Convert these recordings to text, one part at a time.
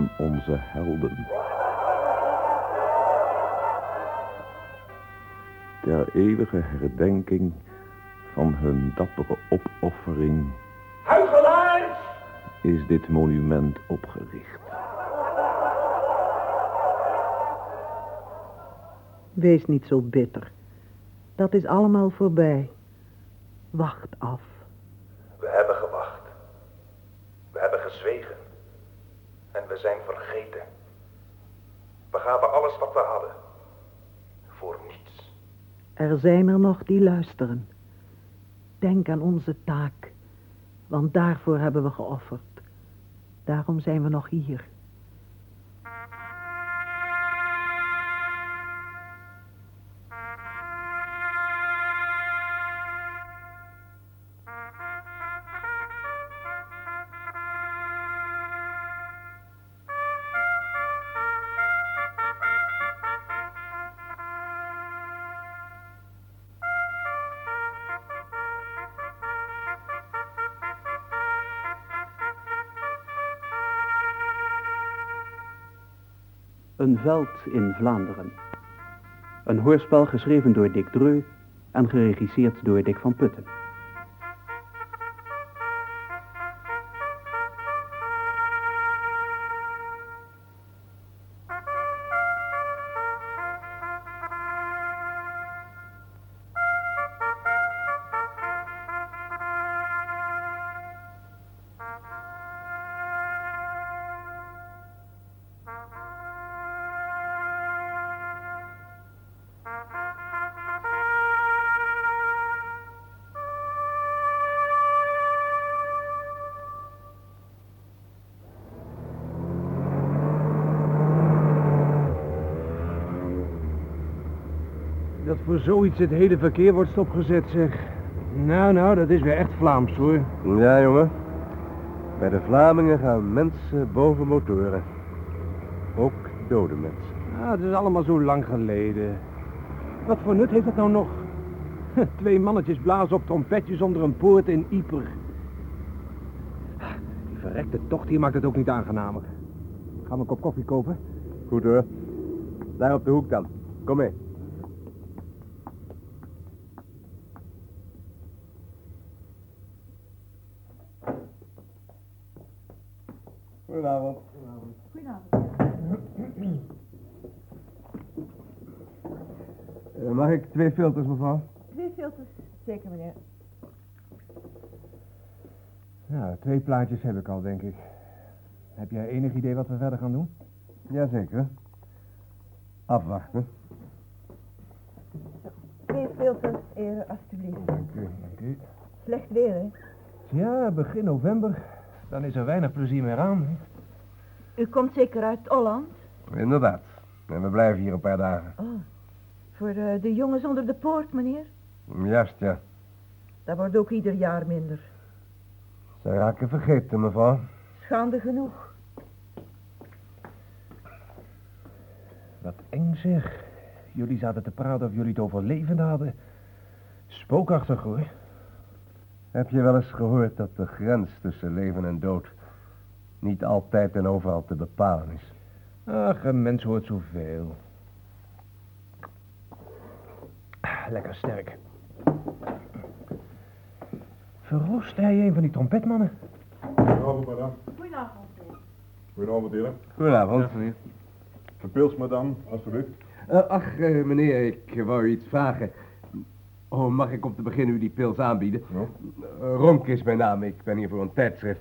aan onze helden. Ter eeuwige herdenking van hun dappere opoffering Huigelaars! is dit monument opgericht. Wees niet zo bitter. Dat is allemaal voorbij. Wacht af. We hebben gewacht. We hebben gezwegen. En we zijn vergeten. We gaven alles wat we hadden. Voor niets. Er zijn er nog die luisteren. Denk aan onze taak, want daarvoor hebben we geofferd. Daarom zijn we nog hier. Een veld in Vlaanderen. Een hoorspel geschreven door Dick Dreu en geregisseerd door Dick van Putten. Voor zoiets het hele verkeer wordt stopgezet, zeg. Nou, nou, dat is weer echt Vlaams, hoor. Ja, jongen. Bij de Vlamingen gaan mensen boven motoren. Ook dode mensen. Ah, het is allemaal zo lang geleden. Wat voor nut heeft dat nou nog? Twee mannetjes blazen op trompetjes onder een poort in Ieper. Die verrekte tocht hier maakt het ook niet aangenamer. Gaan we een kop koffie kopen? Goed hoor. Daar op de hoek dan. Kom mee. Goedenavond. Eh, mag ik twee filters, mevrouw? Twee filters, zeker meneer. Ja, twee plaatjes heb ik al, denk ik. Heb jij enig idee wat we verder gaan doen? Jazeker. Afwachten. Twee filters, heren, alstublieft. Dank u, dank u. Slecht weer, hè? Ja, begin november. Dan is er weinig plezier meer aan. hè? U komt zeker uit Holland? Inderdaad. En we blijven hier een paar dagen. Oh, voor eh, de jongens onder de poort, meneer. Juist, ja. Dat wordt ook ieder jaar minder. Ze raken vergeten, mevrouw. Schande genoeg. Wat eng zeg. Jullie zaten te praten of jullie het overleven hadden. Spookachtig hoor. Heb je wel eens gehoord dat de grens tussen leven en dood niet altijd en overal te bepalen is? Ach, een mens hoort zoveel. Ah, Lekker sterk. Verroost hij een van die trompetmannen? Goedenavond, madame. Goedenavond. Goedenavond, heren. Goedenavond, meneer. Verpils, madame, alstublieft. Eh, ach, eh, meneer, ik wou u iets vragen. Oh, mag ik om te beginnen u die pils aanbieden? Ja. Eh, Ronk is mijn naam, ik ben hier voor een tijdschrift.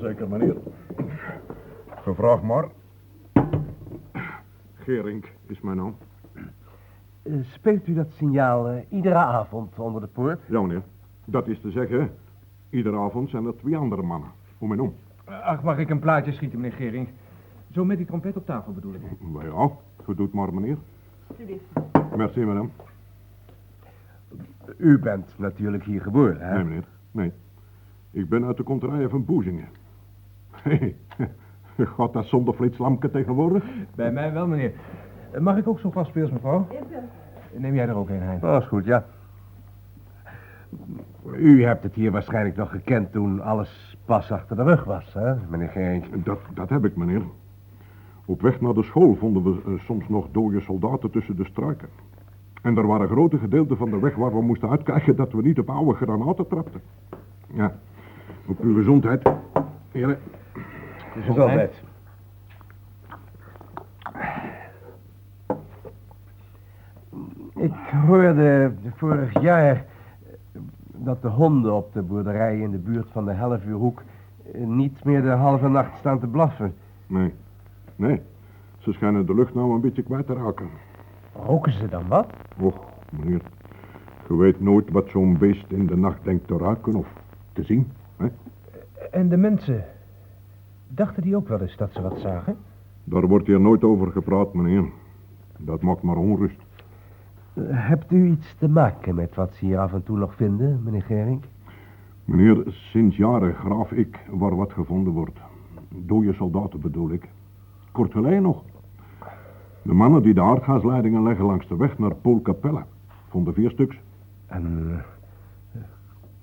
Zeker, meneer. Gevraagd maar. Gerink is mijn naam. Eh, speelt u dat signaal eh, iedere avond onder de poort? Ja, meneer. Dat is te zeggen, iedere avond zijn er twee andere mannen. Om en om. Ach, mag ik een plaatje schieten, meneer Gering? Zo met die trompet op tafel bedoel ik. Maar ja, goed doet maar, meneer. Alsjeblieft. Merci, madame. U bent natuurlijk hier geboren, hè? Nee, meneer. Nee. Ik ben uit de konterijen van Boezingen. Hé, gaat dat zonder flitslampje tegenwoordig? Bij mij wel, meneer. Eh, Mag ik ook zo'n vast speels, mevrouw? Neem jij er ook een, Hein? Dat is goed, ja. U hebt het hier waarschijnlijk nog gekend toen alles pas achter de rug was, hè, meneer Gerink? Dat, dat heb ik, meneer. Op weg naar de school vonden we eh, soms nog dode soldaten tussen de struiken. En er waren grote gedeelten van de weg waar we moesten uitkijken dat we niet op oude granaten trapten. Ja, op uw gezondheid. Heren, Gezondheid. Ik hoorde vorig jaar dat de honden op de boerderij in de buurt van de Hellevuurhoek eh, niet meer de halve nacht staan te blaffen. nee, nee. Ze schijnen de lucht nou een beetje kwijt te raken. Roken ze dan wat? Och, meneer. Je weet nooit wat zo'n beest in de nacht denkt te ruiken of te zien. Hè? En de mensen, dachten die ook wel eens dat ze wat zagen? Daar wordt hier nooit over gepraat, meneer. Dat maakt maar onrust. Hebt u iets te maken met wat ze hier af en toe nog vinden, meneer Gerink? Meneer, sinds jaren graaf ik waar wat gevonden wordt. Dode soldaten bedoel ik. Kort geleden nog. De mannen die de aardgasleidingen leggen langs de weg naar Poolkapelle vonden vier stuks. En eh,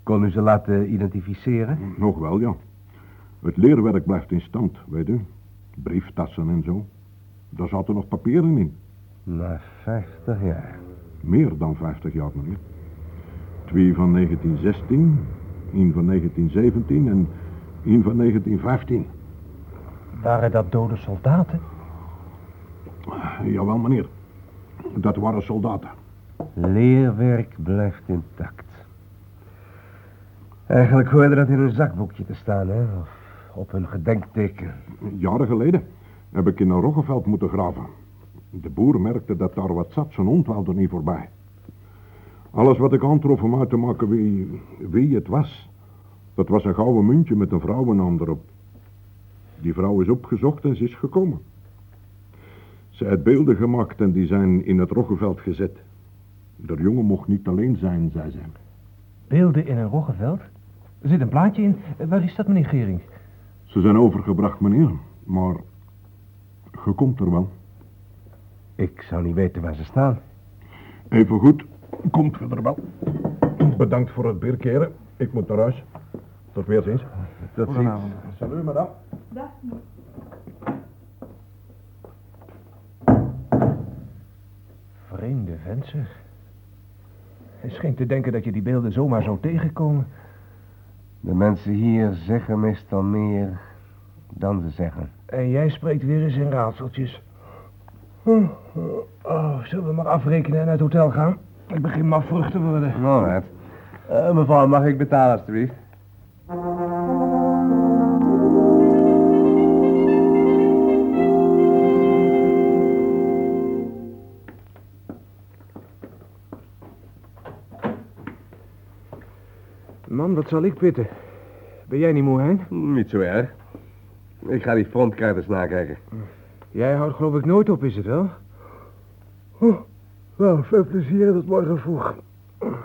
kon u ze laten identificeren? Nog wel, ja. Het leerwerk blijft in stand, weet u. Brieftassen en zo. Daar zaten nog papieren in. Na 50 jaar. Meer dan 50 jaar, meneer. Twee van 1916, één van 1917 en één van 1915. Waren dat dode soldaten? Jawel, meneer. Dat waren soldaten. Leerwerk blijft intact. Eigenlijk hoorde dat in een zakboekje te staan, hè? Of op een gedenkteken. Jaren geleden heb ik in een roggeveld moeten graven. De boer merkte dat daar wat zat, zijn hond wilde niet voorbij. Alles wat ik aantrof om uit te maken wie, wie het was, dat was een gouden muntje met een vrouwennaam erop. Die vrouw is opgezocht en ze is gekomen. Ze heeft beelden gemaakt en die zijn in het roggeveld gezet. De jongen mocht niet alleen zijn, zei ze. Beelden in een roggeveld? Er zit een plaatje in. Waar is dat, meneer Gering? Ze zijn overgebracht, meneer, maar je komt er wel. Ik zou niet weten waar ze staan. Even goed, komt u er wel. Bedankt voor het bierkeren. Ik moet naar huis. Tot weerziens. Dat ziet. Salut, madame. Vreemde vent, zeg. Hij scheen te denken dat je die beelden zomaar zou tegenkomen. De mensen hier zeggen meestal meer dan ze zeggen. En jij spreekt weer eens in raadseltjes. Oh, oh, zullen we maar afrekenen en naar het hotel gaan? Ik begin mafvrucht te worden. Alright. Eh, mevrouw, mag ik betalen, alstublieft? Man, wat zal ik pitten? Ben jij niet moe, Hein? Niet zo erg. Ik ga die frontkaarters nakijken. Jij houdt geloof ik nooit op, is het wel? Oh, wel, veel plezier tot morgen vroeg.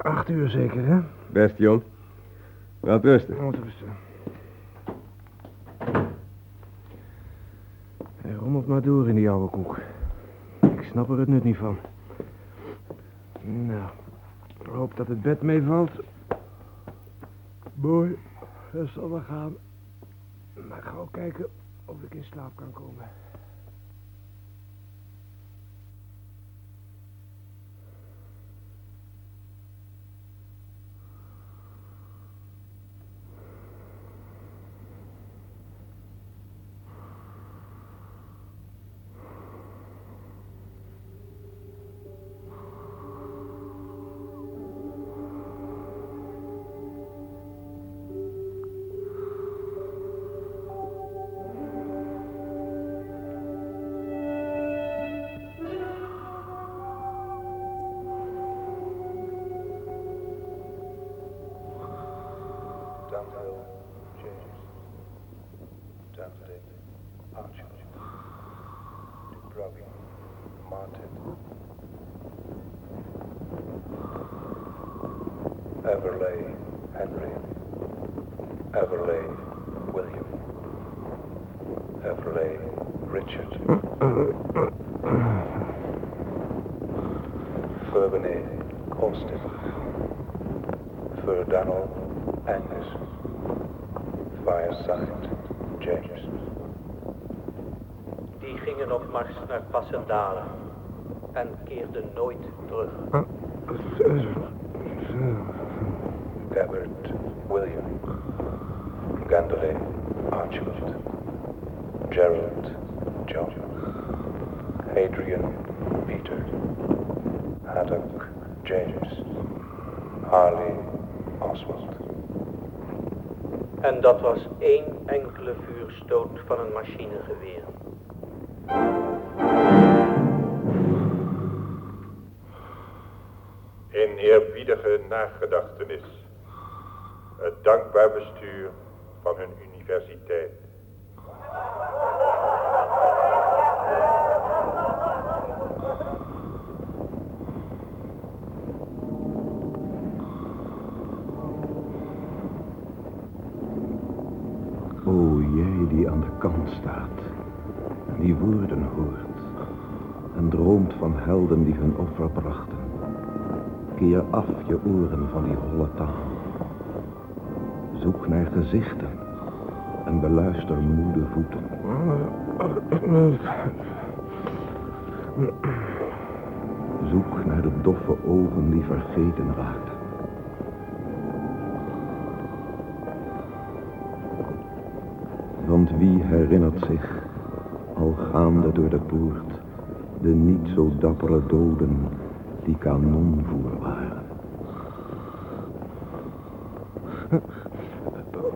Acht uur zeker, hè? Best, jong. Wel rusten. Wat is Hij rommelt maar door in die oude koek. Ik snap er het nut niet van. Nou, ik hoop dat het bed meevalt. Mooi, dat zal wel gaan. Maar ik ga ook kijken of ik in slaap kan komen. James. Die gingen op mars naar Passendalen en keerden nooit terug. Gabbard William. Gandolay Archibald. Gerald John. Adrian Peter. Haddock James. Harley Oswald. En dat was één enkele vuurstoot van een machinegeweer. In eerbiedige nagedachtenis. Het dankbaar bestuur van hun universiteit. O jij aan de kant staat, en die woorden hoort, en droomt van helden die hun offer brachten. Keer af je oren van die holle taal. Zoek naar gezichten en beluister moede voeten. Zoek naar de doffe ogen die vergeten raakten. Wie herinnert zich, al gaande door de poort, de niet zo dappere doden die kanonvoer waren?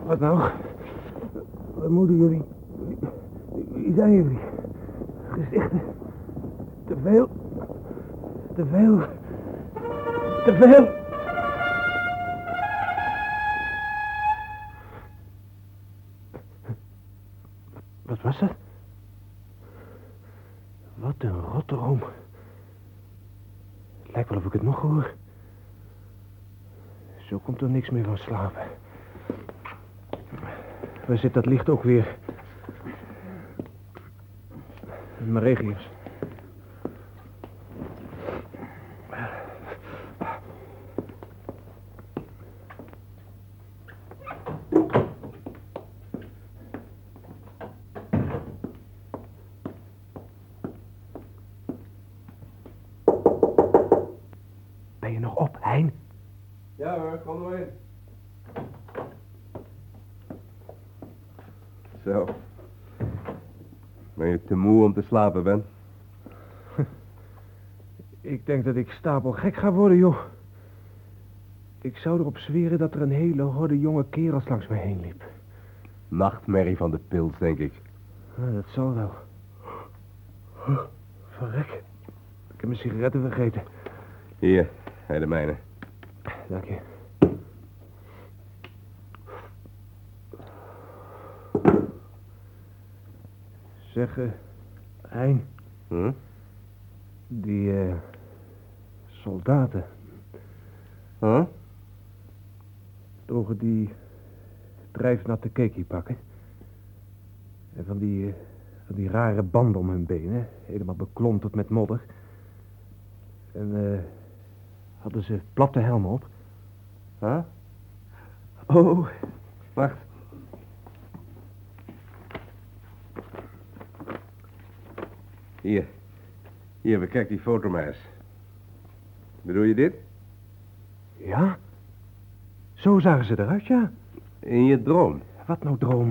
Wat nou? Wat moeten jullie... Wie zijn jullie? Gezichten. Te veel. Te veel. Te veel. Was dat? Wat een. Het lijkt wel of ik het nog hoor. Zo komt er niks meer van slapen. Waar zit dat licht ook weer? Mijn regius. Ben je nog op, Hein? Ja hoor, kom er in. Zo. Ben je te moe om te slapen, Ben? Ik denk dat ik stapel gek ga worden, joh. Ik zou erop zweren dat er een hele horde jonge kerels langs me heen liep. Nachtmerrie van de pils, denk ik. Dat zal wel. Verrek. Ik heb mijn sigaretten vergeten. Hier, hij de mijne. Dank je. Zeg, eh, Hein, Hm? die eh, soldaten, Huh? droegen die drijfnatte cakey pakken. En van die, eh, van die rare banden om hun benen, helemaal beklonterd met modder. En eh, hadden ze platte helmen op. Huh? Oh, Wacht. Hier. Hier, bekijk die foto maar eens. Bedoel je dit? ja? Zo zagen ze eruit, ja. In je droom. Wat nou droom?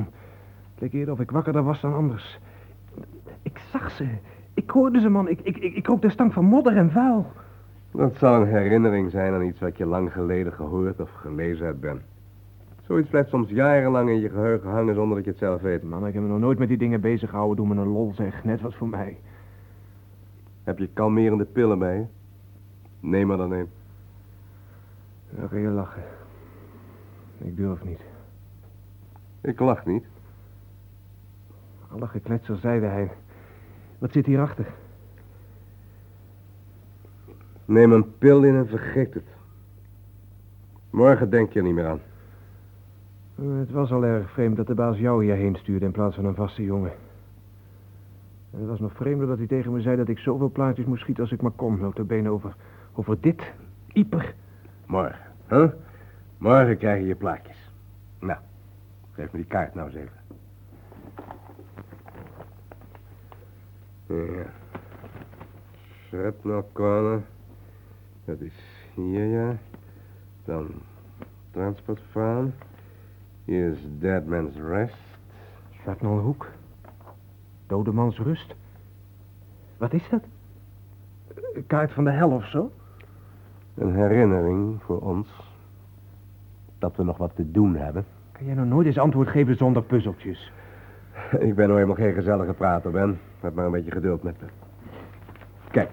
Het leek eerder of ik wakkerder was dan anders. Ik zag ze. Ik hoorde ze, man. Ik, ik, ik, ik rook de stank van modder en vuil. Dat zal een herinnering zijn aan iets wat je lang geleden gehoord of gelezen hebt, Ben. Zoiets blijft soms jarenlang in je geheugen hangen zonder dat je het zelf weet. Man, ik heb me nog nooit met die dingen bezig gehouden. Doe me een lol, zeg. Net wat voor mij. Heb je kalmerende pillen bij je? Neem maar dan een. Dan kun je lachen. Ik durf niet. Ik lach niet. Alle gekletser, zeide hij. Wat zit hierachter? Neem een pil in en vergeet het. Morgen denk je er niet meer aan. Eh, Het was al erg vreemd dat de baas jou hierheen stuurde in plaats van een vaste jongen. En het was nog vreemder dat hij tegen me zei dat ik zoveel plaatjes moest schieten als ik maar kon. Notabene over, over dit. Ieper. Morgen, hè? Morgen krijg je je plaatjes. Nou, Geef me die kaart nou eens even. Ja. Shrapnel Corner. Dat is hier, ja. Dan Transport Farm. Hier is Dead Man's Rest. Shrapnelhoek. Dodemans rust. Wat is dat? Een kaart van de hel of zo? Een herinnering voor ons. Dat we nog wat te doen hebben. Kan jij nou nooit eens antwoord geven zonder puzzeltjes? Ik ben nou helemaal geen gezellige prater, Ben. Heb maar een beetje geduld met me. Kijk,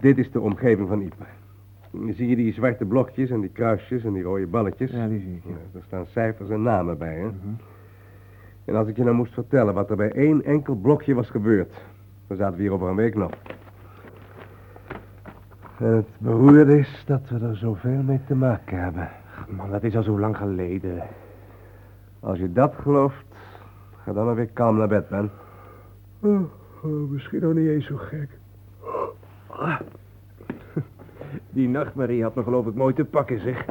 dit is de omgeving van Ypres. Zie je die zwarte blokjes en die kruisjes en die rode balletjes? Ja, die zie ik. Ja, er staan cijfers en namen bij, hè? En als ik je nou moest vertellen wat er bij één enkel blokje was gebeurd... dan zaten we hier over een week nog. En het beroerde is dat we er zoveel mee te maken hebben. Man, dat is al zo lang geleden. Als je dat gelooft, ga dan maar weer kalm naar bed, Ben. Oh, misschien nog niet eens zo gek. Die nachtmerrie had me geloof ik mooi te pakken, zeg.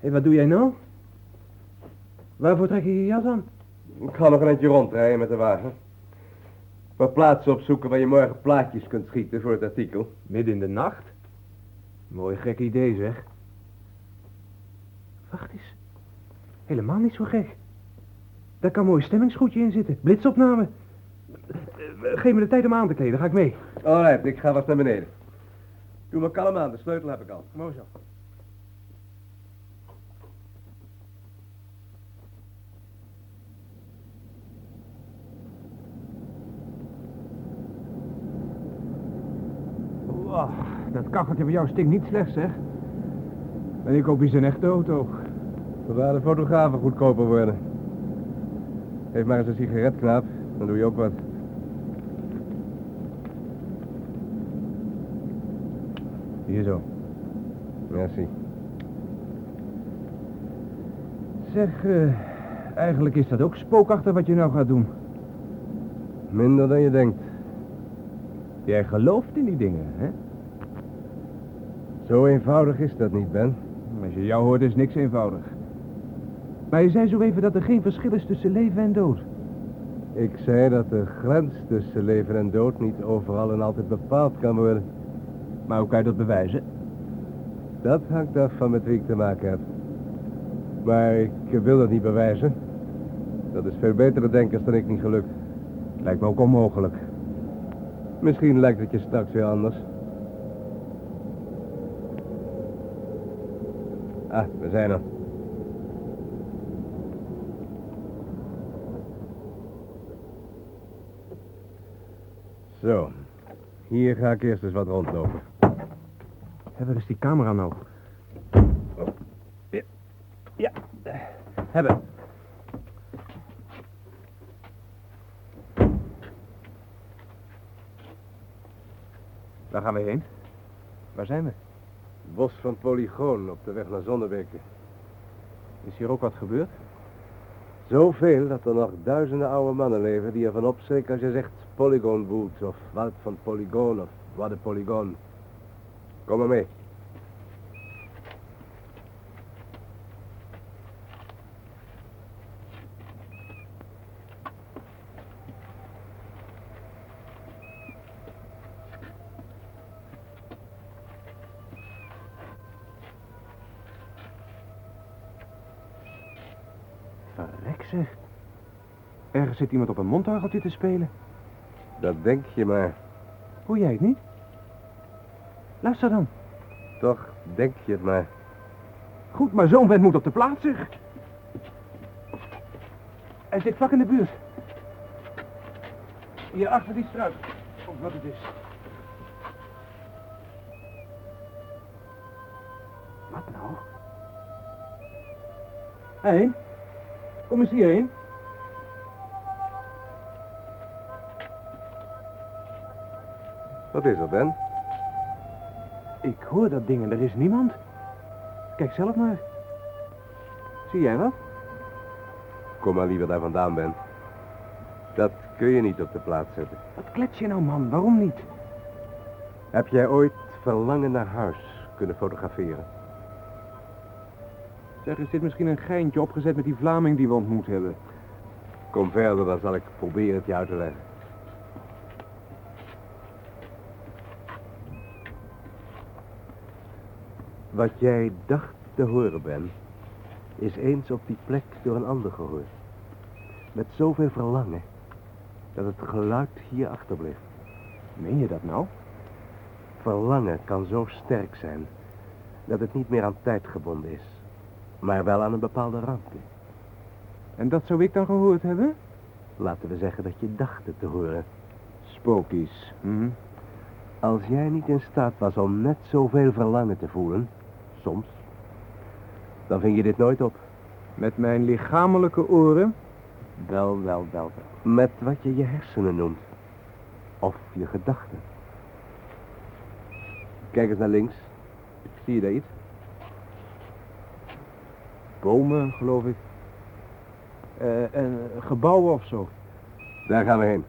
Hé, wat doe jij nou? Waarvoor trek je je jas aan? Ik ga nog een eindje rondrijden met de wagen. Wat plaatsen opzoeken waar je morgen plaatjes kunt schieten voor het artikel. Midden in de nacht? Mooi gek idee, zeg. Wacht eens. Helemaal niet zo gek. Daar kan mooi stemmingsgoedje in zitten. Blitsopname. Geef me de tijd om aan te kleden, dan ga ik mee. Alright, ik ga wat naar beneden. Doe maar kalm aan, de sleutel heb ik al. Mooi zo. Dat kacheltje van jou stinkt niet slecht, zeg. En ik koop eens een echte auto. Zodra de fotografen goedkoper worden. Geef maar eens een sigaret, knaap. Dan doe je ook wat. Hier zo. Merci. Zeg, eh, eigenlijk is dat ook spookachtig wat je nou gaat doen. Minder dan je denkt. Jij gelooft in die dingen, hè? Zo eenvoudig is dat niet, Ben. Als je jou hoort is niks eenvoudig. Maar je zei zo even dat er geen verschil is tussen leven en dood. Ik zei dat de grens tussen leven en dood niet overal en altijd bepaald kan worden. Maar hoe kan je dat bewijzen? Dat hangt af van met wie ik te maken heb. Maar ik wil dat niet bewijzen. Dat is veel betere denkers dan ik niet gelukt. Lijkt me ook onmogelijk. Misschien lijkt het je straks weer anders. Ah, we zijn er. Zo. Hier ga ik eerst eens wat rondlopen. Hé, waar is die camera nou? Ja. ja. Hebben. Waar gaan we heen? Waar zijn we? Bos van Polygoon op de weg naar Zonnebeke. Is hier ook wat gebeurd? Zoveel dat er nog duizenden oude mannen leven die ervan opschrikken als je zegt Polygon of Woud van Polygoon of wat de Polygoon. Kom maar mee. Verrek zeg. Ergens zit iemand op een mondhargeltje te spelen. Dat denk je maar. Hoor jij het niet? Luister dan. Toch denk je het maar. Goed, maar zo'n vent moet op de plaats, zeg. Hij zit vlak in de buurt. Hier achter die struik. Of wat het is. Wat nou? Hé, kom eens hierheen. Wat is er, Ben? Ik hoor dat ding en er is niemand. Kijk zelf maar. Zie jij wat? Kom maar liever daar vandaan, Ben. Dat kun je niet op de plaats zetten. Wat klets je nou, man? Waarom niet? Heb jij ooit verlangen naar huis kunnen fotograferen? Zeg, is dit misschien een geintje opgezet met die Vlaming die we ontmoet hebben? Kom verder, dan zal ik proberen het je uit te leggen. Wat jij dacht te horen, Ben, is eens op die plek door een ander gehoord. Met zoveel verlangen dat het geluid hier achterbleef. Meen je dat nou? Verlangen kan zo sterk zijn dat het niet meer aan tijd gebonden is, maar wel aan een bepaalde ruimte. En dat zou ik dan gehoord hebben? Laten we zeggen dat je dacht het te horen. Spookies. Hm? Als jij niet in staat was om net zoveel verlangen te voelen, soms, dan ving je dit nooit op. Met mijn lichamelijke oren? Wel, wel, wel, wel. Met wat je je hersenen noemt. Of je gedachten. Kijk eens naar links. Zie je daar iets? Bomen, geloof ik. Eh, en gebouwen of zo. Daar gaan we heen.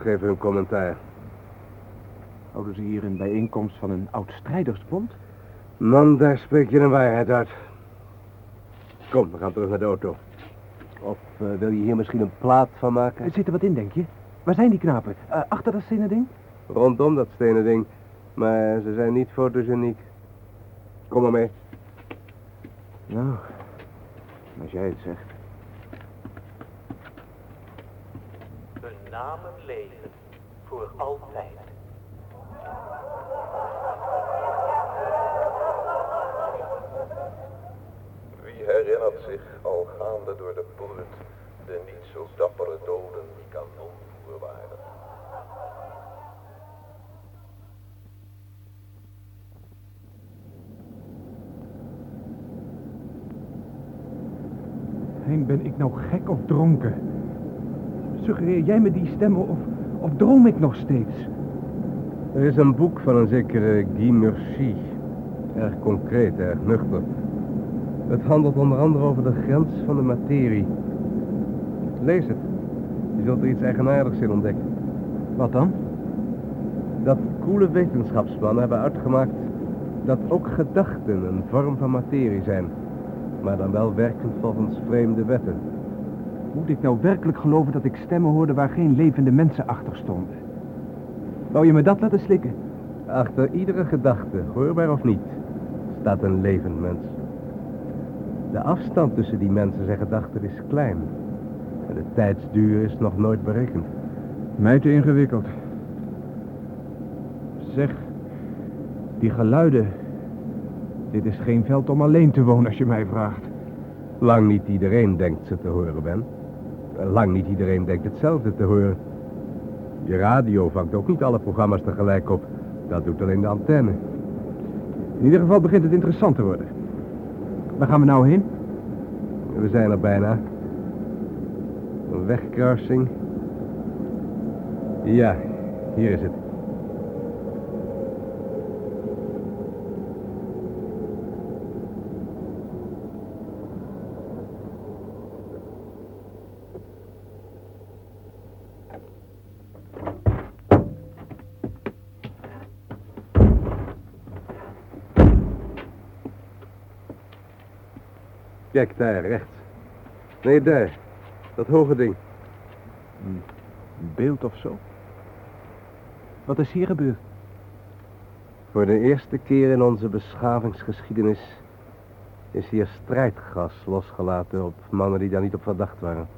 Geven hun commentaar. Houden ze hier een bijeenkomst van een oud strijdersbond? Man, daar spreek je een waarheid uit. Kom, we gaan terug naar de auto. Of eh, wil je hier misschien een plaat van maken? Er zit er wat in, denk je? Waar zijn die knapen? Eh, achter dat stenen ding? Rondom dat stenen ding. Maar ze zijn niet fotogeniek. Kom maar mee. Nou, als jij het zegt. hun namen leven voor altijd. Wie herinnert zich al gaande door de poort de niet zo dappere doden die kanonvoer waren? Hein, ben ik nou gek of dronken? Suggereer jij me die stemmen of, of droom ik nog steeds? Er is een boek van een zekere Guy Murcy. Erg concreet, erg nuchter. Het handelt onder andere over de grens van de materie. Lees het. Je zult er iets eigenaardigs in ontdekken. Wat dan? Dat koele wetenschapsmannen hebben uitgemaakt dat ook gedachten een vorm van materie zijn. Maar dan wel werkend volgens vreemde wetten. Moet ik nou werkelijk geloven dat ik stemmen hoorde waar geen levende mensen achter stonden? Wou je me dat laten slikken? Achter iedere gedachte, hoorbaar of niet, staat een levend mens. De afstand tussen die mensen en gedachten is klein. En de tijdsduur is nog nooit berekend. Mij te ingewikkeld. Zeg, die geluiden. Dit is geen veld om alleen te wonen als je mij vraagt. Lang niet iedereen denkt ze te horen, Ben. Lang niet iedereen denkt hetzelfde te horen. Je radio vangt ook niet alle programma's tegelijk op. Dat doet alleen de antenne. In ieder geval begint het interessant te worden. Waar gaan we nou heen? We zijn er bijna. Een wegkruising. Ja, hier is het. Kijk, daar, rechts. Nee, daar. Dat hoge ding. Een beeld of zo? Wat is hier gebeurd? Voor de eerste keer in onze beschavingsgeschiedenis is hier strijdgas losgelaten op mannen die daar niet op verdacht waren.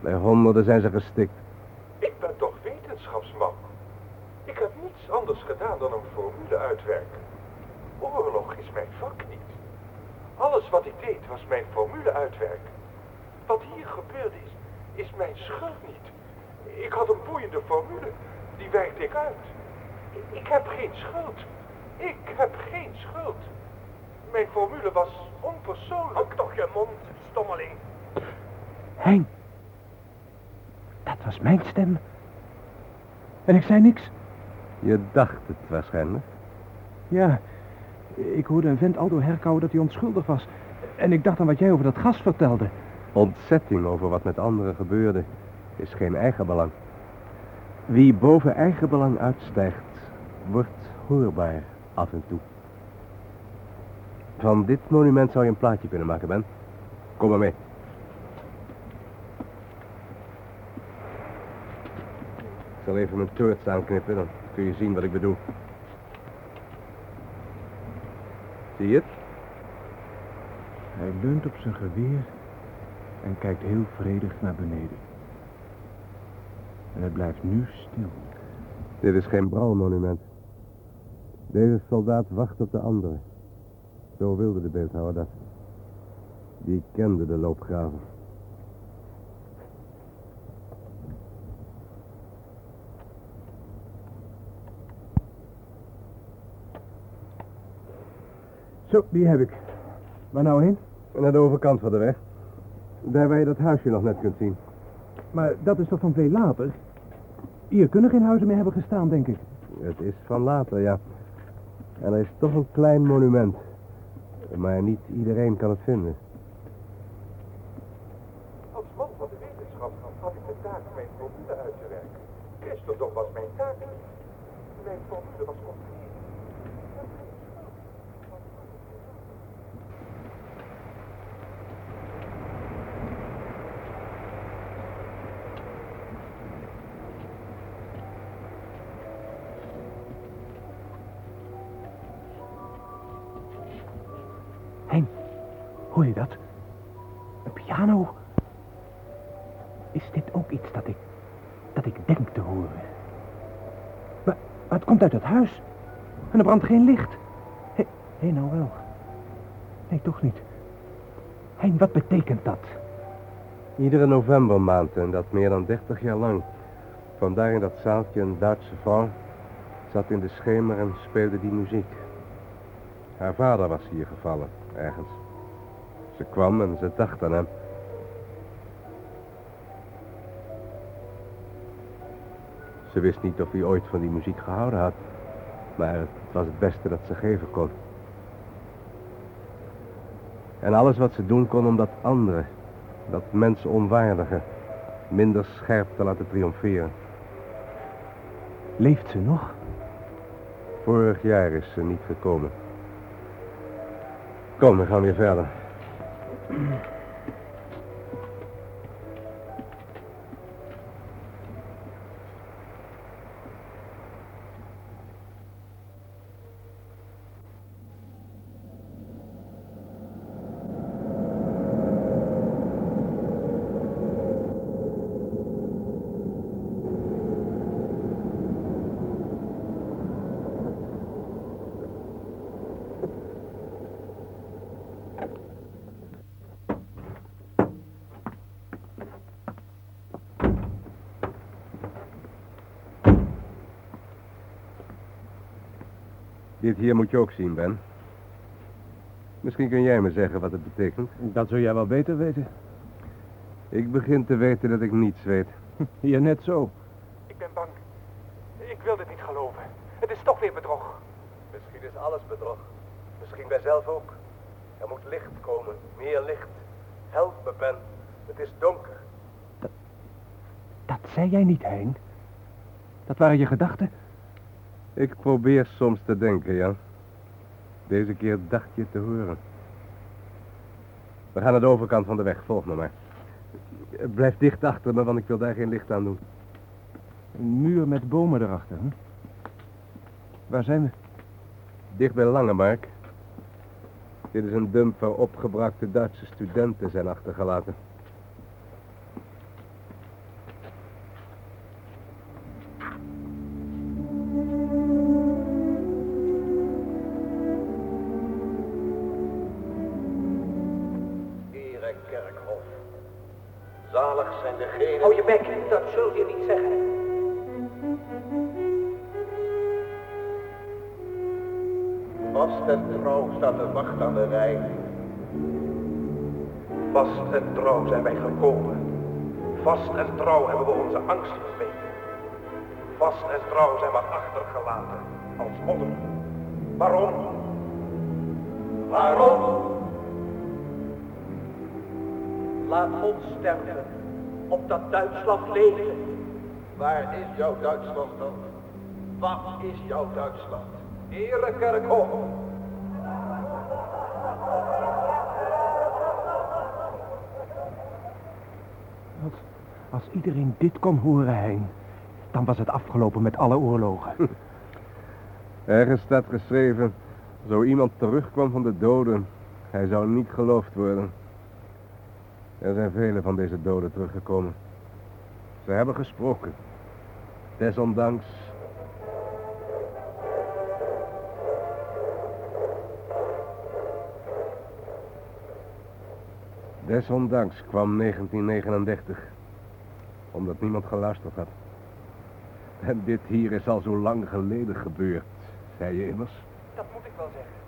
Bij honderden zijn ze gestikt. Ik ben toch wetenschapsman. Ik heb niets anders gedaan dan een formule uitwerken. Oorlog is mijn vak niet. Wat ik deed was mijn formule uitwerken. Wat hier gebeurd is, is mijn schuld niet. Ik had een boeiende formule. Die werkte ik uit. Ik, heb geen schuld. Ik heb geen schuld. Mijn formule was onpersoonlijk. Hou toch je mond, stommeling. Hein. Dat was mijn stem. En ik zei niks. Je dacht het waarschijnlijk. Ja, ik hoorde een vent Aldo herkauwen dat hij onschuldig was. En ik dacht aan wat jij over dat gas vertelde. Ontzetting over wat met anderen gebeurde is geen eigenbelang. Wie boven eigenbelang uitstijgt, wordt hoorbaar af en toe. Van dit monument zou je een plaatje kunnen maken, Ben. Kom maar mee. Ik zal even mijn turrets aanknippen, dan kun je zien wat ik bedoel. Zie je het? Hij leunt op zijn geweer en kijkt heel vredig naar beneden. En het blijft nu stil. Dit is geen brouwmonument. Deze soldaat wacht op de andere. Zo wilde de beeldhouwer dat. Die kende de loopgraven. Zo, die heb ik. Waar nou heen? Naar de overkant van de weg. Daar waar je dat huisje nog net kunt zien. Maar dat is toch van veel later? Hier kunnen geen huizen meer hebben gestaan, denk ik. Het is van later, ja. En er is toch een klein monument. Maar niet iedereen kan het vinden. Als man van de wetenschap had ik de taak mijn formule uit te werken. Christendom was mijn taak niet. Mijn formule was compleet. Hein, hoor je dat? Een piano. Is dit ook iets dat ik, dat ik denk te horen? Maar, het komt uit het huis. En er brandt geen licht. Hé, hé, nou wel. Nee, toch niet. Hein, wat betekent dat? Iedere novembermaand, en dat meer dan 30 jaar lang. Vandaar in dat zaaltje een Duitse vrouw zat in de schemer en speelde die muziek. Haar vader was hier gevallen, ergens. Ze kwam en ze dacht aan hem. Ze wist niet of hij ooit van die muziek gehouden had, maar het was het beste dat ze geven kon. En alles wat ze doen kon om dat andere, dat mensen onwaardige, minder scherp te laten triomferen. Leeft ze nog? Vorig jaar is ze niet gekomen. Kom, we gaan weer verder. Mm-hmm. Dit hier moet je ook zien, Ben. Misschien kun jij me zeggen wat het betekent. Dat zou jij wel beter weten. Ik begin te weten dat ik niets weet. Hier net zo. Ik ben bang. Ik wil dit niet geloven. Het is toch weer bedrog. Misschien is alles bedrog. Misschien wij zelf ook. Er moet licht komen. Meer licht. Help me, Ben. Het is donker. Dat zei jij niet, Hein. Dat waren je gedachten. Ik probeer soms te denken, Jan. Deze keer dacht je te horen. We gaan naar de overkant van de weg. Volg me maar. Blijf dicht achter me, want ik wil daar geen licht aan doen. Een muur met bomen erachter, hè? Waar zijn we? Dicht bij Langemark. Dit is een dump waar opgebrachte Duitse studenten zijn achtergelaten. Waarom? Waarom? Laat ons sterven, opdat Duitsland leven. Waar is jouw Duitsland dan? Wat is jouw Duitsland? Erekerkhof. Als, als iedereen dit kon horen, Hein, dan was het afgelopen met alle oorlogen. Ergens staat geschreven, zo iemand terugkwam van de doden, hij zou niet geloofd worden. Er zijn vele van deze doden teruggekomen. Ze hebben gesproken. Desondanks. Desondanks kwam 1939. Omdat niemand geluisterd had. En dit hier is al zo lang geleden gebeurd, zei je immers. Dat moet ik wel zeggen.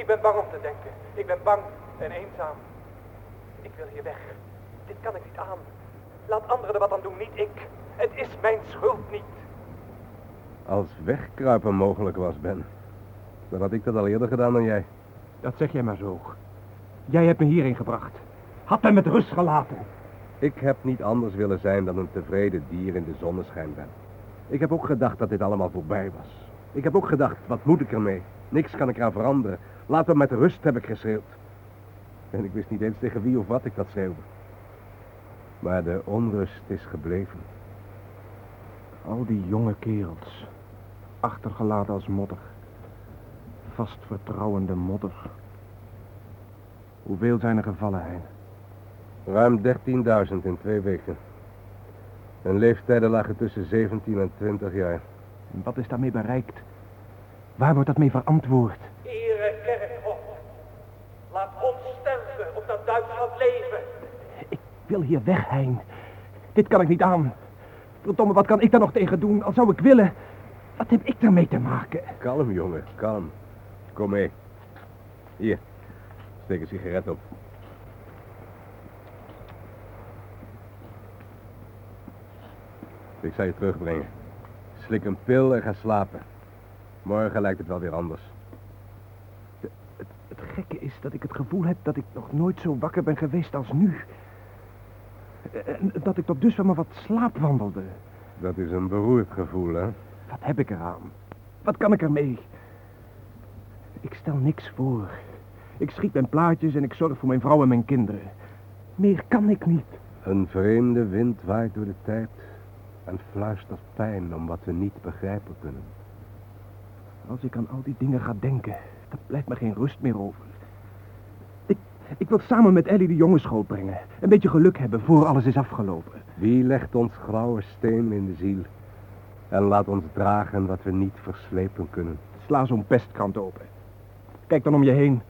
Ik ben bang om te denken. Ik ben bang en eenzaam. Ik wil hier weg. Dit kan ik niet aan. Laat anderen er wat aan doen, niet ik. Het is mijn schuld niet. Als wegkruipen mogelijk was, Ben, dan had ik dat al eerder gedaan dan jij. Dat zeg jij maar zo. Jij hebt me hierheen gebracht. Had mij met rust gelaten. Ik heb niet anders willen zijn dan een tevreden dier in de zonneschijn ben. Ik heb ook gedacht dat dit allemaal voorbij was. Ik heb ook gedacht, wat moet ik ermee? Niks kan ik eraan veranderen. Laat me met rust, heb ik geschreeuwd. En ik wist niet eens tegen wie of wat ik dat schreeuwde. Maar de onrust is gebleven. Al die jonge kerels. Achtergelaten als modder. Vast vertrouwende modder. Hoeveel zijn er gevallen, Hein? Ruim 13.000 in twee weken. Hun leeftijden lagen tussen 17 en 20 jaar. En wat is daarmee bereikt? Waar wordt dat mee verantwoord? Ere Kerkhof. Laat ons sterven, opdat Duitsland leven. Ik wil hier weg, Hein. Dit kan ik niet aan. Verdomme, wat kan ik daar nog tegen doen? Al zou ik willen. Wat heb ik daarmee te maken? Kalm, jongen, kalm. Kom mee. Hier, steek een sigaret op. Ik zal je terugbrengen. Slik een pil en ga slapen. Morgen lijkt het wel weer anders. Het, het gekke is dat ik het gevoel heb dat ik nog nooit zo wakker ben geweest als nu. En dat ik tot dusver maar wat slaapwandelde. Dat is een beroerd gevoel, hè? Wat heb ik eraan? Wat kan ik ermee? Ik stel niks voor. Ik schiet mijn plaatjes en ik zorg voor mijn vrouw en mijn kinderen. Meer kan ik niet. Een vreemde wind waait door de tijd en fluistert pijn om wat we niet begrijpen kunnen. Als ik aan al die dingen ga denken, dan blijft me geen rust meer over. Ik, ik wil samen met Ellie de jongens grootbrengen. Een beetje geluk hebben voor alles is afgelopen. Wie legt ons grauwe steen in de ziel en laat ons dragen wat we niet verslepen kunnen? Sla zo'n pestkrant open. Kijk dan om je heen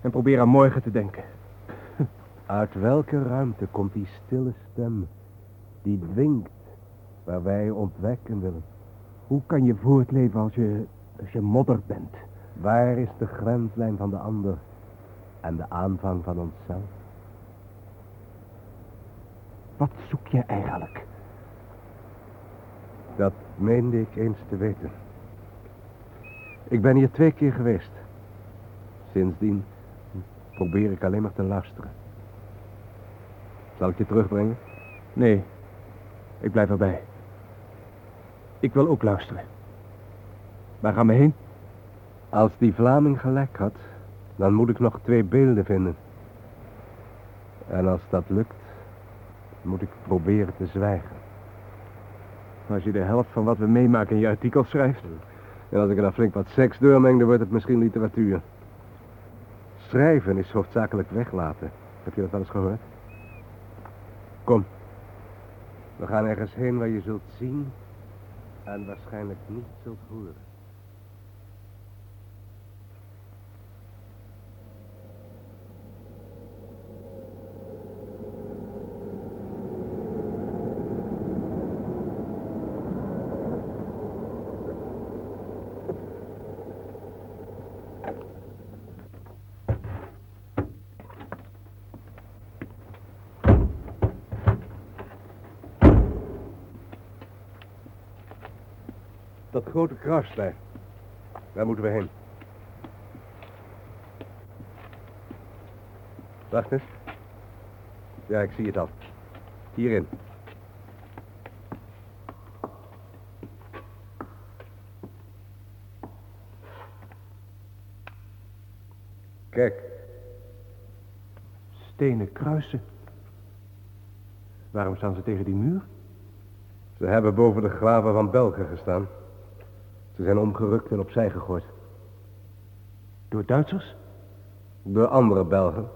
en probeer aan morgen te denken. Uit welke ruimte komt die stille stem die dwingt waar wij ontwijken willen? Hoe kan je voortleven als je, als je modder bent? Waar is de grenslijn van de ander en de aanvang van onszelf? Wat zoek je eigenlijk? Dat meende ik eens te weten. Ik ben hier twee keer geweest. Sindsdien probeer ik alleen maar te luisteren. Zal ik je terugbrengen? Nee, ik blijf erbij. Ik wil ook luisteren. Waar gaan we heen? Als die Vlaming gelijk had, dan moet ik nog twee beelden vinden. En als dat lukt, moet ik proberen te zwijgen. Als je de helft van wat we meemaken in je artikel schrijft. En als ik er dan flink wat seks doormeng, dan wordt het misschien literatuur. Schrijven is hoofdzakelijk weglaten. Heb je dat wel eens gehoord? Kom. We gaan ergens heen waar je zult zien en waarschijnlijk niet zult horen. Daar. Daar moeten we heen. Wacht eens. Ja, ik zie het al. Hierin. Kijk, Stenen kruisen. Waarom staan ze tegen die muur? ze hebben boven de graven van Belgen gestaan. Ze zijn omgerukt en opzij gegooid. Door Duitsers? Door andere Belgen.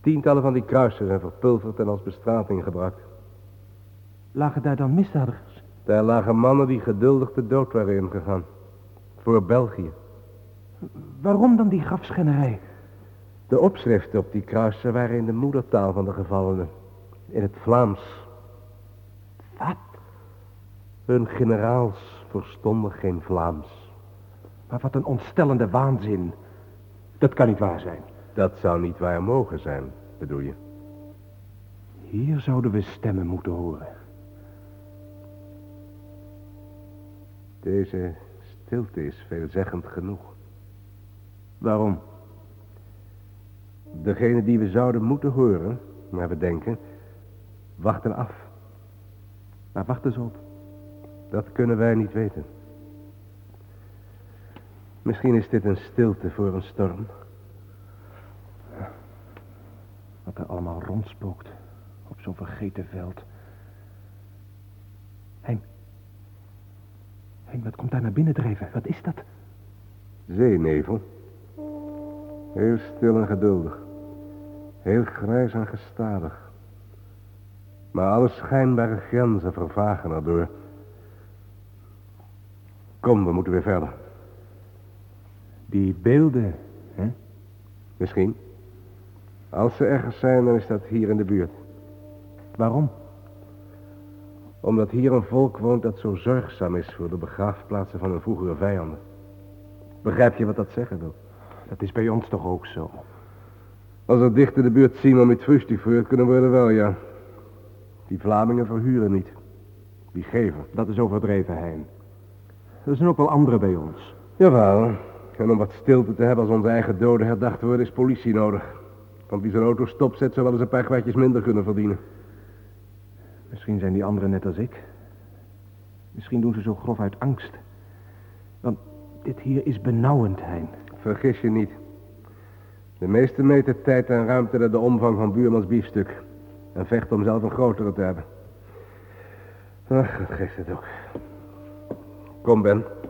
Tientallen van die kruisen zijn verpulverd en als bestrating gebruikt. Lagen daar dan misdadigers? Daar lagen mannen die geduldig de dood waren ingegaan. Voor België. Waarom dan die grafschennerij? De opschriften op die kruisen waren in de moedertaal van de gevallenen. In het Vlaams. Wat? Hun generaals verstonden geen Vlaams. Maar wat een ontstellende waanzin. Dat kan niet waar zijn. Dat zou niet waar mogen zijn, bedoel je? Hier zouden we stemmen moeten horen. Deze stilte is veelzeggend genoeg. Waarom? Degene die we zouden moeten horen, naar we denken, wachten af. Waar wachten ze op? Dat kunnen wij niet weten. Misschien is dit een stilte voor een storm. Wat er allemaal rondspookt. Op zo'n vergeten veld. Hein. Hein, wat komt daar naar binnen drijven? Wat is dat? Zeenevel. Heel stil en geduldig. Heel grijs en gestadig. Maar alle schijnbare grenzen vervagen erdoor. Kom, we moeten weer verder. Die beelden, hè? Misschien. Als ze ergens zijn, dan is dat hier in de buurt. Waarom? Omdat hier een volk woont dat zo zorgzaam is voor de begraafplaatsen van hun vroegere vijanden. Begrijp je wat dat zeggen wil? Dat is bij ons toch ook zo? Als er dicht in de buurt Simon met Früstig kunnen worden, wel ja. Die Vlamingen verhuren niet. Die geven. Dat is overdreven, Hein. Er zijn ook wel anderen bij ons. Jawel. En om wat stilte te hebben als onze eigen doden herdacht worden, is politie nodig. Want wie zijn auto stopzet, zou wel eens een paar kwartjes minder kunnen verdienen. Misschien zijn die anderen net als ik. Misschien doen ze zo grof uit angst. Want dit hier is benauwend, Hein. Vergis je niet. De meeste meten tijd en ruimte naar de omvang van buurmans biefstuk. En vechten om zelf een grotere te hebben. Ach, dat geeft het ook. ikke ben.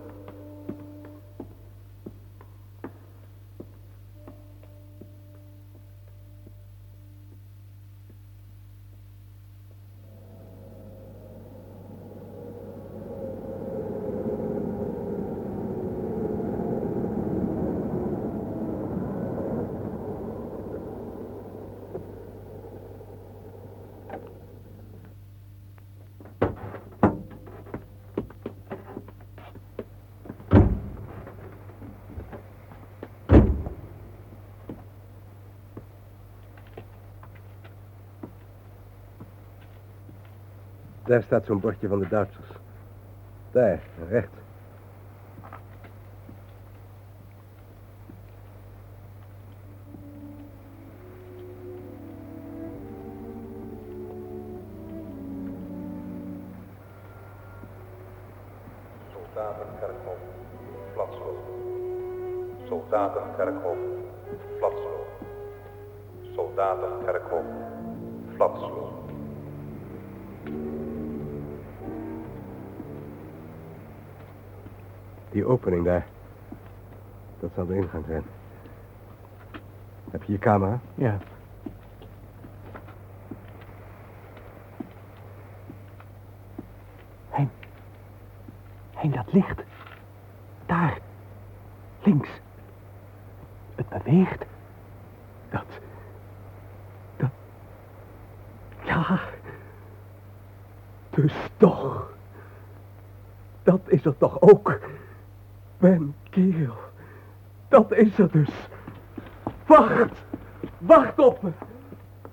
Staat zo'n bordje van de Duitsers. Daar, rechts. Soldatenkerkhof, Platsloop. Soldatenkerkhof, Platsloop. Soldatenkerkhof, Platsloop. Die opening daar. Dat zal de ingang zijn. Heb je je camera? Ja. Hein. Hein, dat licht. Daar. Links. Het beweegt. Dat. Dat. Ja. Dus toch. Dat is er toch ook. Ben Kerel. Dat is er dus. Wacht. Wacht op me.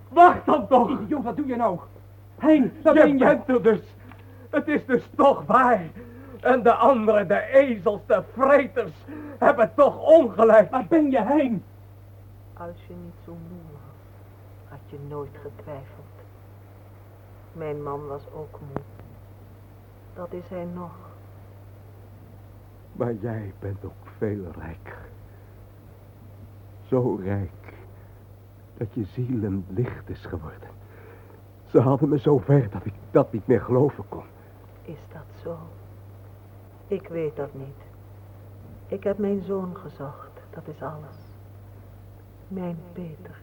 Wacht dan toch. Jo, wat doe je nou? Dus. Het is dus toch waar. En de anderen, de ezels, de vreters, hebben toch ongelijk. Waar ben je heen? Als je niet zo moe was, had je nooit getwijfeld. Mijn man was ook moe. Dat is hij nog. Maar jij bent ook veel rijker. Zo rijk dat je ziel een licht is geworden. Ze hadden me zo ver dat ik dat niet meer geloven kon. Is dat zo? Ik weet dat niet. Ik heb mijn zoon gezocht, dat is alles. Mijn Peter.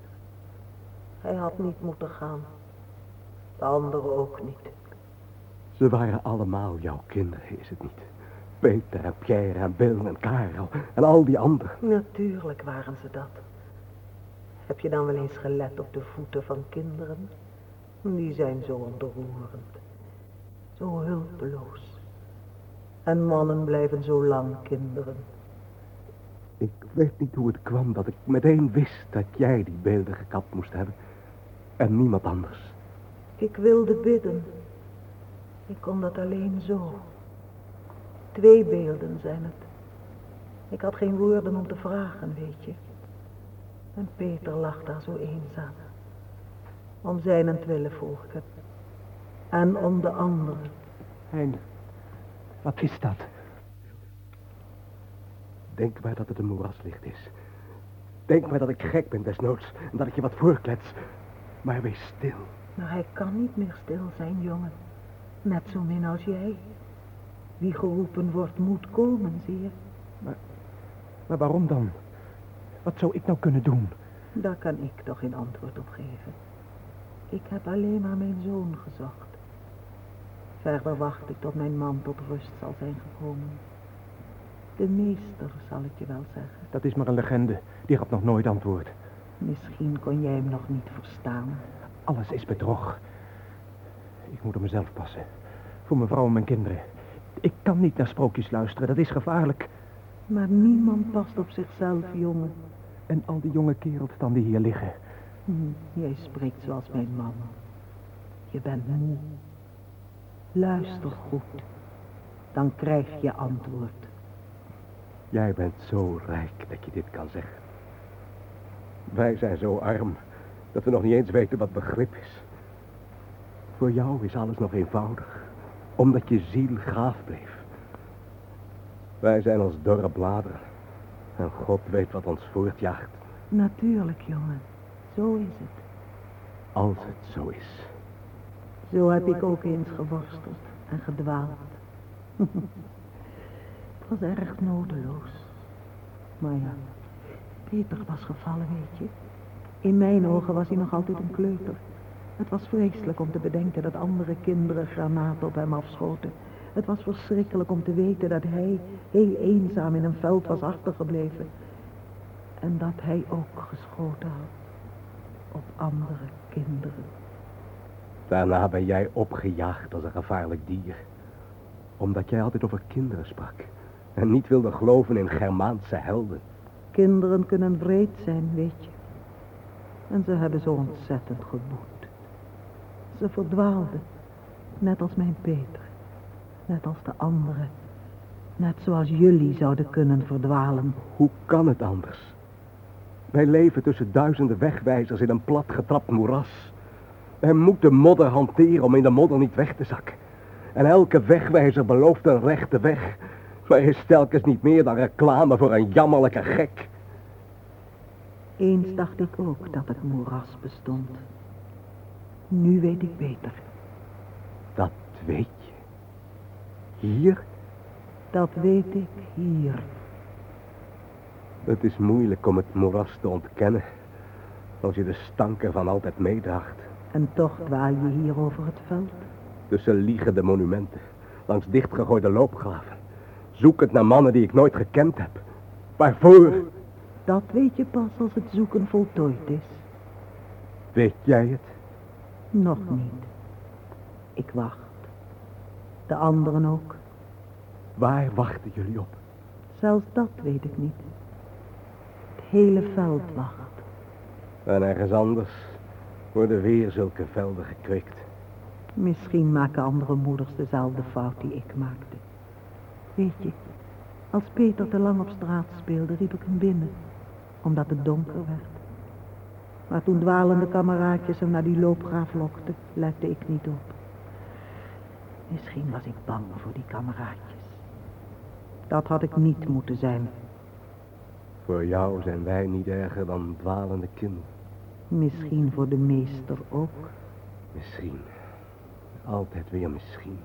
Hij had niet moeten gaan. De anderen ook niet. Ze waren allemaal jouw kinderen, is het niet? Peter en Pierre en Bill en Karel en al die anderen. Natuurlijk waren ze dat. Heb je dan wel eens gelet op de voeten van kinderen? Die zijn zo ontroerend. Zo hulpeloos. En mannen blijven zo lang kinderen. Ik weet niet hoe het kwam dat ik meteen wist dat jij die beelden gekapt moest hebben. En niemand anders. Ik wilde bidden. Ik kon dat alleen zo. Twee beelden zijn het. Ik had geen woorden om te vragen, weet je. En Peter lag daar zo eenzaam. Om zijnentwille vroeg ik het. En om de anderen. Hein, wat is dat? Denk maar dat het een moeraslicht is. Denk maar dat ik gek ben desnoods en dat ik je wat voorklets. Maar wees stil. Maar hij kan niet meer stil zijn, jongen. Net zo min als jij. Wie geroepen wordt, moet komen, zie je. Maar waarom dan? Wat zou ik nou kunnen doen? Daar kan ik toch geen antwoord op geven. Ik heb alleen maar mijn zoon gezocht. Verder wacht ik tot mijn man tot rust zal zijn gekomen. De meester, zal ik je wel zeggen. Dat is maar een legende. Die had nog nooit antwoord. Misschien kon jij hem nog niet verstaan. Alles is bedrog. Ik moet op mezelf passen. Voor mijn vrouw en mijn kinderen. Ik kan niet naar sprookjes luisteren. Dat is gevaarlijk. Maar niemand past op zichzelf, jongen. En al die jonge kerels dan die hier liggen. Hm, jij spreekt zoals mijn man. Je bent moe. Luister goed. Dan krijg je antwoord. Jij bent zo rijk dat je dit kan zeggen. Wij zijn zo arm dat we nog niet eens weten wat begrip is. Voor jou is alles nog eenvoudig, omdat je ziel gaaf bleef. Wij zijn als dorre bladeren en God weet wat ons voortjaagt. Natuurlijk, jongen. Zo is het. Als het zo is. Zo heb ik ook eens geworsteld en gedwaald. het was erg nodeloos. Maar ja, Peter was gevallen, weet je. In mijn ogen was hij nog altijd een kleuter. Het was vreselijk om te bedenken dat andere kinderen granaten op hem afschoten. Het was verschrikkelijk om te weten dat hij heel eenzaam in een veld was achtergebleven. En dat hij ook geschoten had op andere kinderen. Daarna ben jij opgejaagd als een gevaarlijk dier. Omdat jij altijd over kinderen sprak. En niet wilde geloven in Germaanse helden. Kinderen kunnen wreed zijn, weet je. En ze hebben zo ontzettend geboet. Ze verdwaalden, net als mijn Peter. Net als de anderen. Net zoals jullie zouden kunnen verdwalen. Hoe kan het anders? Wij leven tussen duizenden wegwijzers in een platgetrapt moeras. Wij moeten modder hanteren om in de modder niet weg te zakken. En elke wegwijzer belooft een rechte weg. Maar is telkens niet meer dan reclame voor een jammerlijke gek. Eens dacht ik ook dat het moeras bestond. Nu weet ik beter. Dat weet je. Hier? Dat weet ik hier. Het is moeilijk om het moeras te ontkennen. Als je de stank ervan altijd meedraagt. En toch dwaal je hier over het veld. Tussen liegende monumenten. Langs dichtgegooide loopgraven. Zoekend naar mannen die ik nooit gekend heb. Waarvoor? Dat weet je pas als het zoeken voltooid is. Weet jij het? Nog niet. Ik wacht. De anderen ook. Waar wachten jullie op? Zelfs dat weet ik niet. Hele veld wacht. En ergens anders worden weer zulke velden gekweekt. Misschien maken andere moeders dezelfde fout die ik maakte. Weet je, als Peter te lang op straat speelde, riep ik hem binnen. Omdat het donker werd. Maar toen dwalende kameraadjes hem naar die loopgraaf lokten, lette ik niet op. Misschien was ik bang voor die kameraadjes. Dat had ik niet moeten zijn. Voor jou zijn wij niet erger dan dwalende kinderen. Misschien voor de meester ook. Misschien. Altijd weer misschien.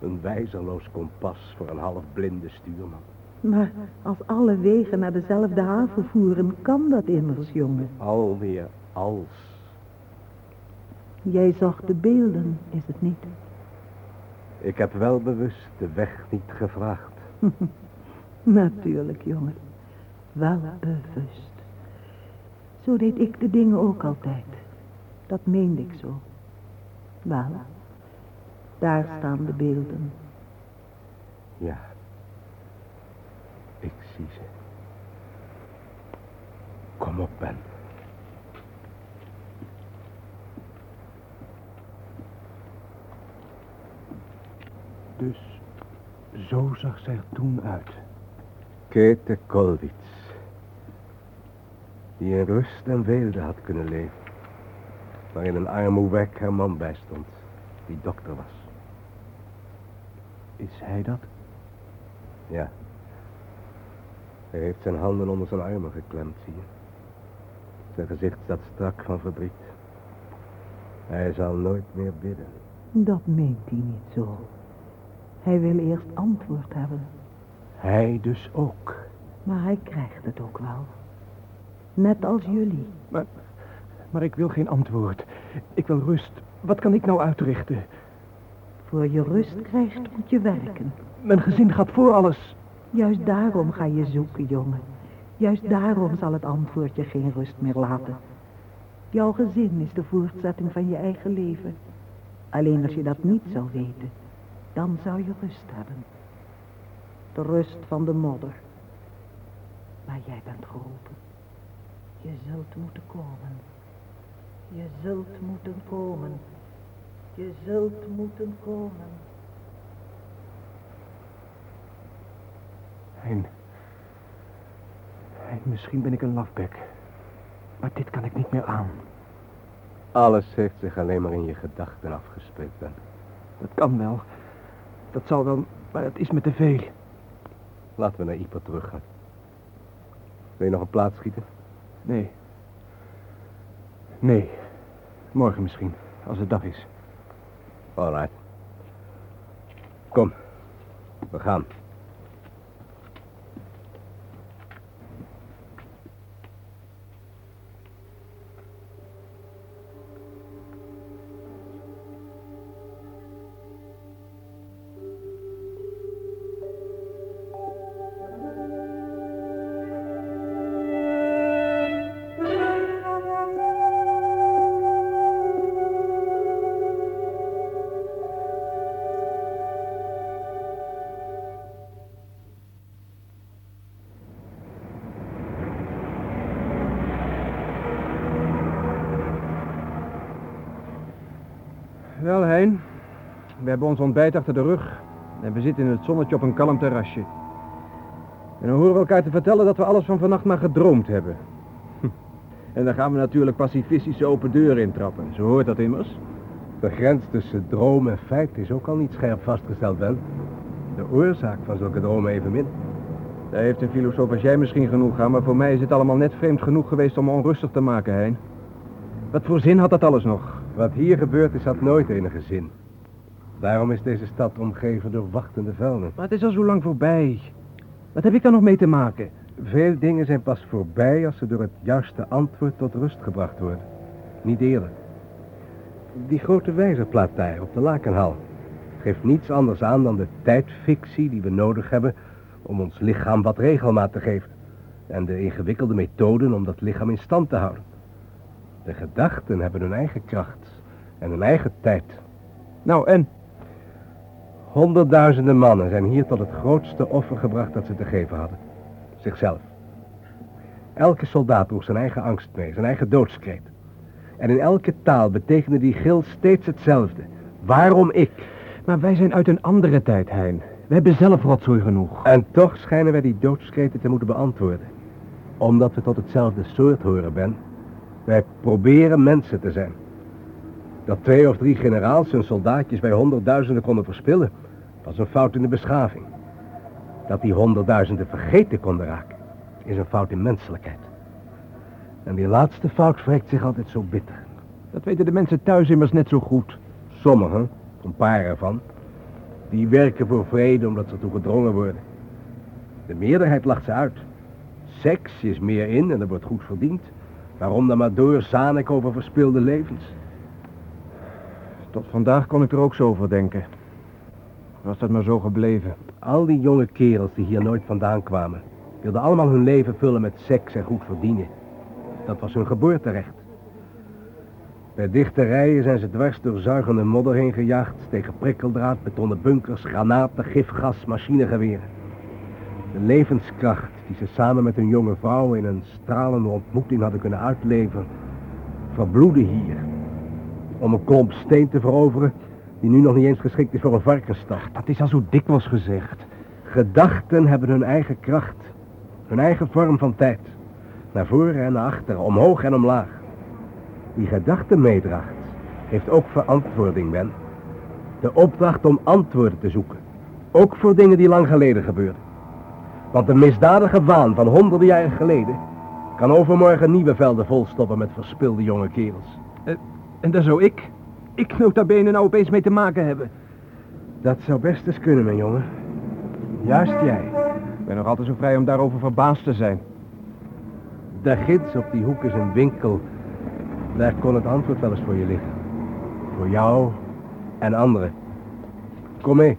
Een wijzerloos kompas voor een half blinde stuurman. Maar als alle wegen naar dezelfde haven voeren, kan dat immers, jongen. Alweer als. Jij zag de beelden, is het niet? Ik heb wel bewust de weg niet gevraagd. Natuurlijk, jongen. Wel bewust. Zo deed ik de dingen ook altijd. Dat meende ik zo. Wel, daar staan de beelden. Ja. Ik zie ze. Kom op, Ben. Dus zo zag zij er toen uit. Kete Kolwitz. Die in rust en weelde had kunnen leven. Maar in een arme wek haar man bijstond. Die dokter was. Is hij dat? Ja. Hij heeft zijn handen onder zijn armen geklemd, zie je. Zijn gezicht staat strak van verdriet. Hij zal nooit meer bidden. Dat meent hij niet zo. Hij wil eerst antwoord hebben. Hij dus ook. Maar hij krijgt het ook wel. Net als jullie. Maar, maar ik wil geen antwoord. Ik wil rust. Wat kan ik nou uitrichten? Voor je rust krijgt moet je werken. Mijn gezin gaat voor alles. Juist daarom ga je zoeken, jongen. Juist daarom zal het antwoord je geen rust meer laten. Jouw gezin is de voortzetting van je eigen leven. Alleen als je dat niet zou weten, dan zou je rust hebben. De rust van de modder. Maar jij bent geroepen. Je zult moeten komen. Je zult moeten komen. Je zult moeten komen. Hein. Hein, misschien ben ik een lafbek. Maar dit kan ik niet meer aan. Alles heeft zich alleen maar in je gedachten afgespeeld, Ben. Dat kan wel. Dat zal wel, maar het is me te veel. Laten we naar Ieper teruggaan. Wil je nog een plaats schieten? Nee. Nee. Morgen misschien, als het dag is. Alright. Kom. We gaan. Hebben ons ontbijt achter de rug. En we zitten in het zonnetje op een kalm terrasje. En dan horen we elkaar te vertellen dat we alles van vannacht maar gedroomd hebben. Hm. En dan gaan we natuurlijk pacifistische open deuren intrappen. Zo hoort dat immers. De grens tussen droom en feit is ook al niet scherp vastgesteld, Ben. De oorzaak van zulke dromen evenmin. Daar heeft een filosoof als jij misschien genoeg aan, maar voor mij is het allemaal net vreemd genoeg geweest om me onrustig te maken, Hein. Wat voor zin had dat alles nog? Wat hier gebeurd is, had nooit enige zin. Daarom is deze stad omgeven door wachtende velden. Maar het is al zo lang voorbij. Wat heb ik daar nog mee te maken? Veel dingen zijn pas voorbij als ze door het juiste antwoord tot rust gebracht worden. Niet eerder. Die grote wijzerplaat daar op de lakenhal geeft niets anders aan dan de tijdfictie die we nodig hebben om ons lichaam wat regelmaat te geven. En de ingewikkelde methoden om dat lichaam in stand te houden. De gedachten hebben hun eigen kracht en hun eigen tijd. Nou, en? Honderdduizenden mannen zijn hier tot het grootste offer gebracht dat ze te geven hadden. Zichzelf. Elke soldaat droeg zijn eigen angst mee, zijn eigen doodskreet. En in elke taal betekende die gil steeds hetzelfde. Waarom ik? Maar wij zijn uit een andere tijd, Hein. We hebben zelf rotzooi genoeg. En toch schijnen wij die doodskreten te moeten beantwoorden. Omdat we tot hetzelfde soort horen, Ben. Wij proberen mensen te zijn. Dat twee of drie generaals hun soldaatjes bij honderdduizenden konden verspillen, was een fout in de beschaving. Dat die honderdduizenden vergeten konden raken, is een fout in menselijkheid. En die laatste fout wreekt zich altijd zo bitter. Dat weten de mensen thuis immers net zo goed. Sommigen, een paar ervan, die werken voor vrede omdat ze ertoe gedrongen worden. De meerderheid lacht ze uit. Seks is meer in en er wordt goed verdiend. Waarom dan maar door zanik over verspilde levens? Tot vandaag kon ik er ook zo over denken. Was dat maar zo gebleven. Al die jonge kerels die hier nooit vandaan kwamen... wilden allemaal hun leven vullen met seks en goed verdienen. Dat was hun geboorterecht. Bij dichte rijen zijn ze dwars door zuigende modder heen gejaagd... tegen prikkeldraad, betonnen bunkers, granaten, gifgas, machinegeweren. De levenskracht die ze samen met hun jonge vrouw... in een stralende ontmoeting hadden kunnen uitleven... verbloedde hier. Om een klomp steen te veroveren... die nu nog niet eens geschikt is voor een varkensstad. Dat is al zo dikwijls gezegd. Gedachten hebben hun eigen kracht. Hun eigen vorm van tijd. Naar voren en naar achteren, omhoog en omlaag. Wie gedachten meedraagt, heeft ook verantwoording, Ben. De opdracht om antwoorden te zoeken. Ook voor dingen die lang geleden gebeurden. Want de misdadige waan van honderden jaren geleden... kan overmorgen nieuwe velden volstoppen met verspilde jonge kerels. En daar zou ik, ik nota bene nou opeens mee te maken hebben. Dat zou best eens kunnen, mijn jongen. Juist jij. Ik ben nog altijd zo vrij om daarover verbaasd te zijn. De gids op die hoek is een winkel. Daar kon het antwoord wel eens voor je liggen. Voor jou en anderen. Kom mee.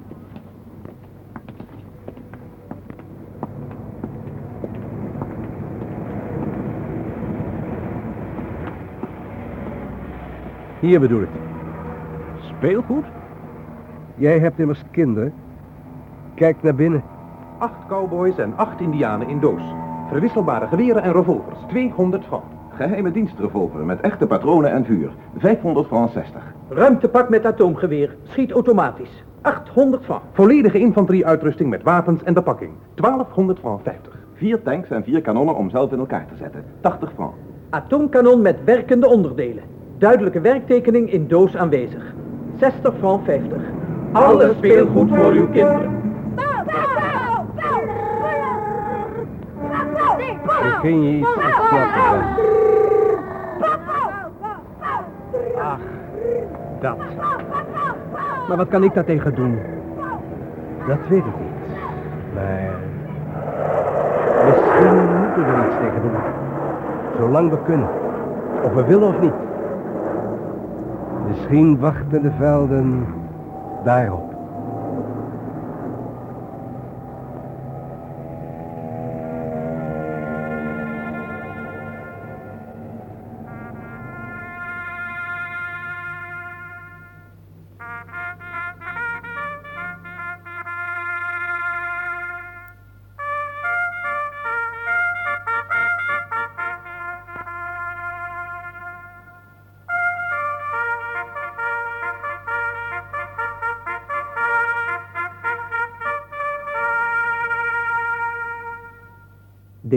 Hier bedoel ik. Speelgoed? Jij hebt immers kinderen. Kijk naar binnen. Acht cowboys en acht indianen in doos. Verwisselbare geweren en revolvers, 200 francs. Geheime dienstrevolver met echte patronen en vuur, 500 francs 60. Ruimtepak met atoomgeweer, schiet automatisch, 800 francs. Volledige infanterieuitrusting met wapens en bepakking, 1200 francs 50. Vier tanks en vier kanonnen om zelf in elkaar te zetten, 80 francs. Atoomkanon met werkende onderdelen. Duidelijke werktekening in doos aanwezig. 60 francs 50. Alle speelgoed voor uw kinderen. Begin je iets ontsnappen Ach, dat. Maar wat kan ik daar tegen doen? Dat weet ik niet. Maar... Misschien moeten we er iets tegen doen. Zolang we kunnen. Of we willen of niet. Misschien wachten de velden daarop.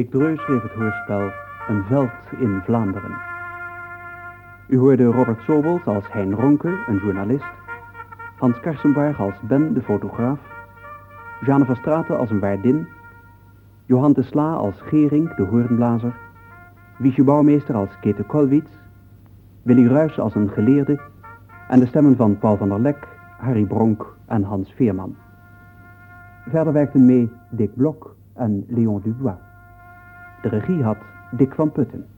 Dick Dreu schreef het hoorspel Een veld in Vlaanderen. U hoorde Robert Sobels als Hein Ronke, een journalist, Hans Karsenbarg als Ben, de fotograaf, Jeanne van Straten als een waardin, Johan de Sla als Gering, de hoornblazer, Wiesje Bouwmeester als Kete Kolwitz, Willy Ruys als een geleerde en de stemmen van Paul van der Lek, Harry Bronk en Hans Veerman. Verder werkten mee Dick Blok en Leon Dubois. De regie had Dick van Putten.